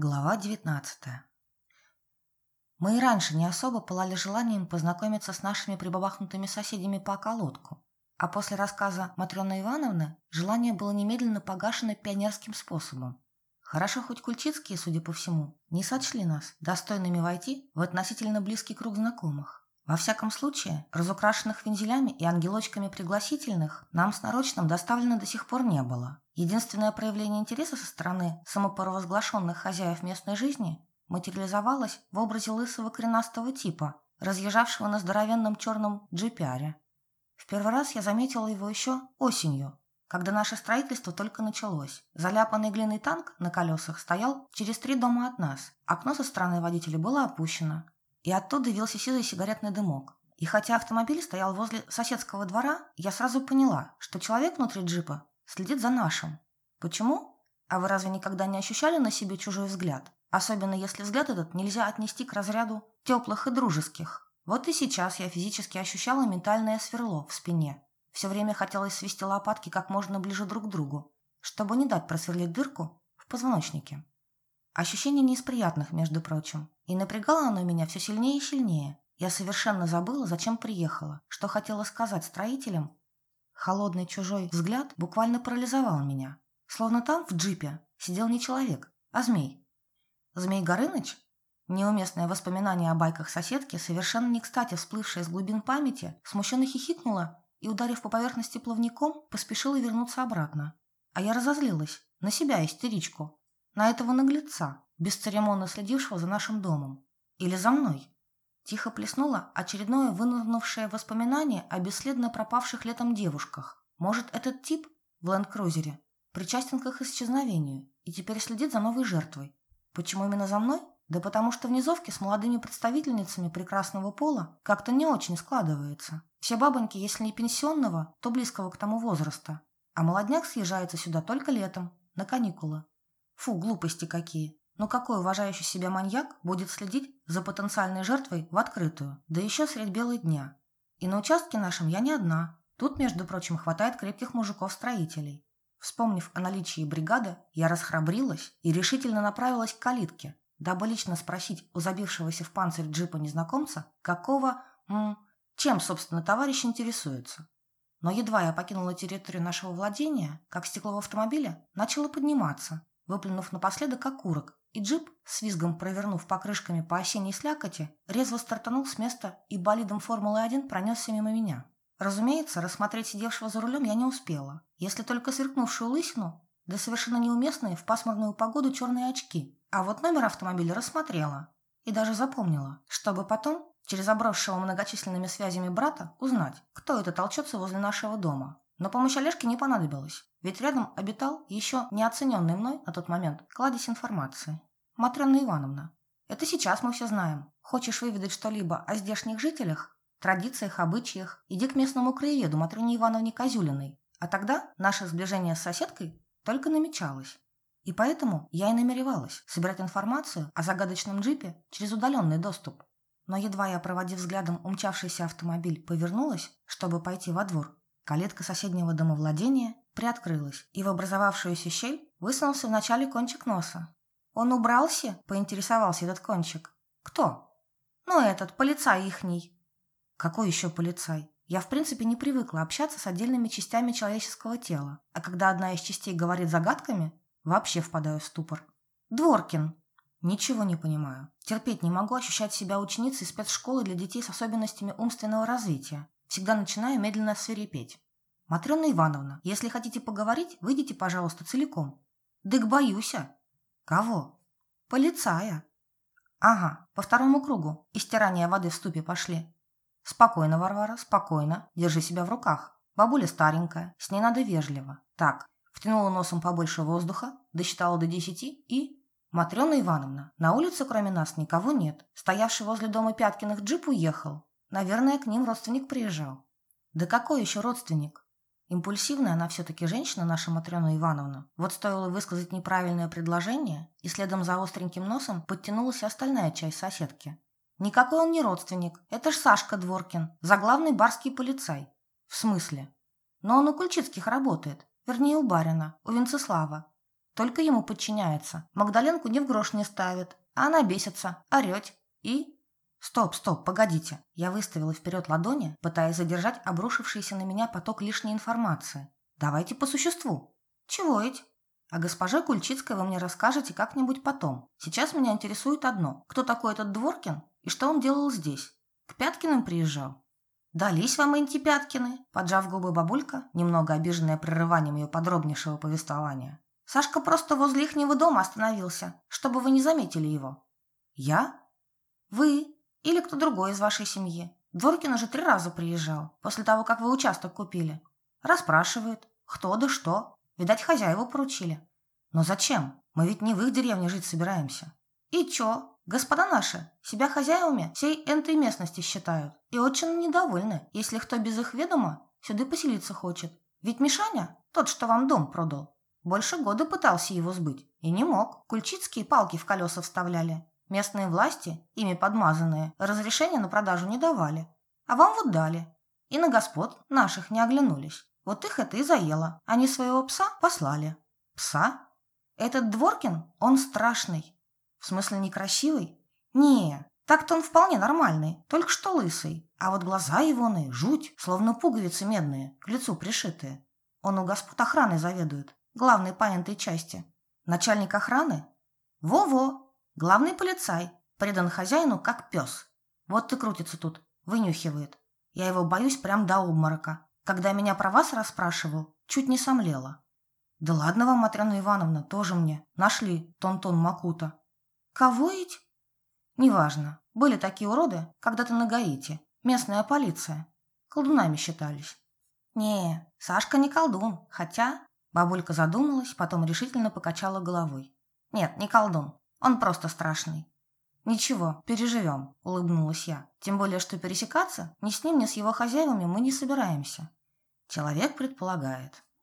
Глава 19 Мы и раньше не особо пылали желанием познакомиться с нашими прибабахнутыми соседями по околотку, а после рассказа Матрёны Ивановны желание было немедленно погашено пионерским способом. Хорошо хоть кульчицкие, судя по всему, не сочли нас достойными войти в относительно близкий круг знакомых. Во всяком случае, разукрашенных вензелями и ангелочками пригласительных нам с нарочным доставлено до сих пор не было. Единственное проявление интереса со стороны самопровозглашенных хозяев местной жизни материализовалось в образе лысого коренастого типа, разъезжавшего на здоровенном черном джипиаре. В первый раз я заметила его еще осенью, когда наше строительство только началось. Заляпанный глиной танк на колесах стоял через три дома от нас. Окно со стороны водителя было опущено, и оттуда вился сизый сигаретный дымок. И хотя автомобиль стоял возле соседского двора, я сразу поняла, что человек внутри джипа следит за нашим. Почему? А вы разве никогда не ощущали на себе чужой взгляд? Особенно если взгляд этот нельзя отнести к разряду теплых и дружеских. Вот и сейчас я физически ощущала ментальное сверло в спине. Все время хотелось свести лопатки как можно ближе друг к другу, чтобы не дать просверлить дырку в позвоночнике. Ощущение не из приятных, между прочим. И напрягало оно меня все сильнее и сильнее. Я совершенно забыла, зачем приехала, что хотела сказать строителям. Холодный чужой взгляд буквально парализовал меня. Словно там, в джипе, сидел не человек, а змей. Змей Горыныч? Неуместное воспоминание о байках соседки, совершенно не кстати всплывшее из глубин памяти, смущенно хихикнула и, ударив по поверхности плавником, поспешила вернуться обратно. А я разозлилась. На себя, истеричку на этого наглеца, бесцеремонно следившего за нашим домом. Или за мной. Тихо плеснуло очередное вынырнувшее воспоминание о бесследно пропавших летом девушках. Может, этот тип в ленд-крузере причастен к их исчезновению и теперь следит за новой жертвой. Почему именно за мной? Да потому что в низовке с молодыми представительницами прекрасного пола как-то не очень складывается. Все бабоньки, если не пенсионного, то близкого к тому возраста. А молодняк съезжается сюда только летом, на каникулы. Фу, глупости какие. Но какой уважающий себя маньяк будет следить за потенциальной жертвой в открытую, да еще средь бела дня? И на участке нашем я не одна. Тут, между прочим, хватает крепких мужиков-строителей. Вспомнив о наличии бригады, я расхрабрилась и решительно направилась к калитке, дабы лично спросить у забившегося в панцирь джипа незнакомца, какого, м, чем, собственно, товарищ интересуется. Но едва я покинула территорию нашего владения, как стекло в автомобиле начало подниматься, выплюнув напоследок окурок, и джип, с визгом провернув покрышками по осенней слякоти, резво стартанул с места и болидом Формулы-1 пронесся мимо меня. Разумеется, рассмотреть сидевшего за рулем я не успела, если только сверкнувшую лысину, да совершенно неуместные в пасмурную погоду черные очки. А вот номер автомобиля рассмотрела и даже запомнила, чтобы потом, через обросшего многочисленными связями брата, узнать, кто это толчется возле нашего дома. Но помощь Олежки не понадобилась, ведь рядом обитал еще неоцененный мной на тот момент кладезь информации. Матрена Ивановна. Это сейчас мы все знаем. Хочешь выведать что-либо о здешних жителях, традициях, обычаях, иди к местному краеведу Матрене Ивановне Козюлиной. А тогда наше сближение с соседкой только намечалось. И поэтому я и намеревалась собирать информацию о загадочном джипе через удаленный доступ. Но едва я, проводив взглядом умчавшийся автомобиль, повернулась, чтобы пойти во двор, Калитка соседнего домовладения приоткрылась, и в образовавшуюся щель высунулся вначале кончик носа. «Он убрался?» – поинтересовался этот кончик. «Кто?» «Ну, этот, полицай ихний». «Какой еще полицай?» Я, в принципе, не привыкла общаться с отдельными частями человеческого тела, а когда одна из частей говорит загадками, вообще впадаю в ступор. «Дворкин!» Ничего не понимаю. Терпеть не могу ощущать себя ученицей спецшколы для детей с особенностями умственного развития. Всегда начинаю медленно свирепеть. «Матрена Ивановна, если хотите поговорить, выйдите, пожалуйста, целиком». «Дык боюся». «Кого?» «Полицая». «Ага, по второму кругу. И стирание воды в ступе пошли». «Спокойно, Варвара, спокойно. Держи себя в руках. Бабуля старенькая, с ней надо вежливо. Так, втянула носом побольше воздуха, досчитала до десяти и... Матрена Ивановна, на улице кроме нас никого нет. Стоявший возле дома Пяткиных джип уехал. Наверное, к ним родственник приезжал. Да какой еще родственник? Импульсивная она все-таки женщина, наша Матрена Ивановна. Вот стоило высказать неправильное предложение, и следом за остреньким носом подтянулась остальная часть соседки. Никакой он не родственник. Это ж Сашка Дворкин, заглавный барский полицай. В смысле? Но он у Кульчицких работает. Вернее, у барина, у Венцеслава. только ему подчиняется. Магдаленку ни в грош не ставит, а она бесится, орет и... Стоп, стоп, погодите. Я выставила вперед ладони, пытаясь задержать обрушившийся на меня поток лишней информации. Давайте по существу. Чего ведь? А госпоже Кульчицкой вы мне расскажете как-нибудь потом. Сейчас меня интересует одно. Кто такой этот Дворкин и что он делал здесь? К Пяткиным приезжал? «Дались вам эти Пяткины?» Поджав губы бабулька, немного обиженная прерыванием ее подробнейшего повествования. «Сашка просто возле ихнего дома остановился, чтобы вы не заметили его». «Я?» «Вы или кто другой из вашей семьи. Дворкин уже три раза приезжал, после того, как вы участок купили. Расспрашивает, кто да что. Видать, хозяева поручили. Но зачем? Мы ведь не в их деревне жить собираемся. И чё? Господа наши себя хозяевами всей этой местности считают и очень недовольны, если кто без их ведома сюда поселиться хочет. Ведь Мишаня, тот, что вам дом продал, больше года пытался его сбыть и не мог. Кульчицкие палки в колеса вставляли. Местные власти, ими подмазанные, разрешения на продажу не давали. А вам вот дали. И на господ наших не оглянулись. Вот их это и заело. Они своего пса послали. Пса? Этот Дворкин, он страшный. В смысле некрасивый? Не, так-то он вполне нормальный, только что лысый. А вот глаза его ны, жуть, словно пуговицы медные, к лицу пришитые. Он у господ охраны заведует, главный по этой части. Начальник охраны? Во-во, главный полицай, предан хозяину как пес. Вот ты крутится тут, вынюхивает. Я его боюсь прям до обморока. Когда меня про вас расспрашивал, чуть не сомлела. Да ладно вам, Матрена Ивановна, тоже мне. Нашли Тонтон Макута. Кого ведь? Неважно. Были такие уроды когда-то на Гаити. Местная полиция. Колдунами считались. Не, Сашка не колдун. Хотя... Бабулька задумалась, потом решительно покачала головой. Нет, не колдун. Он просто страшный. «Ничего, переживем», – улыбнулась я. «Тем более, что пересекаться ни с ним, ни с его хозяевами мы не собираемся». Человек предполагает.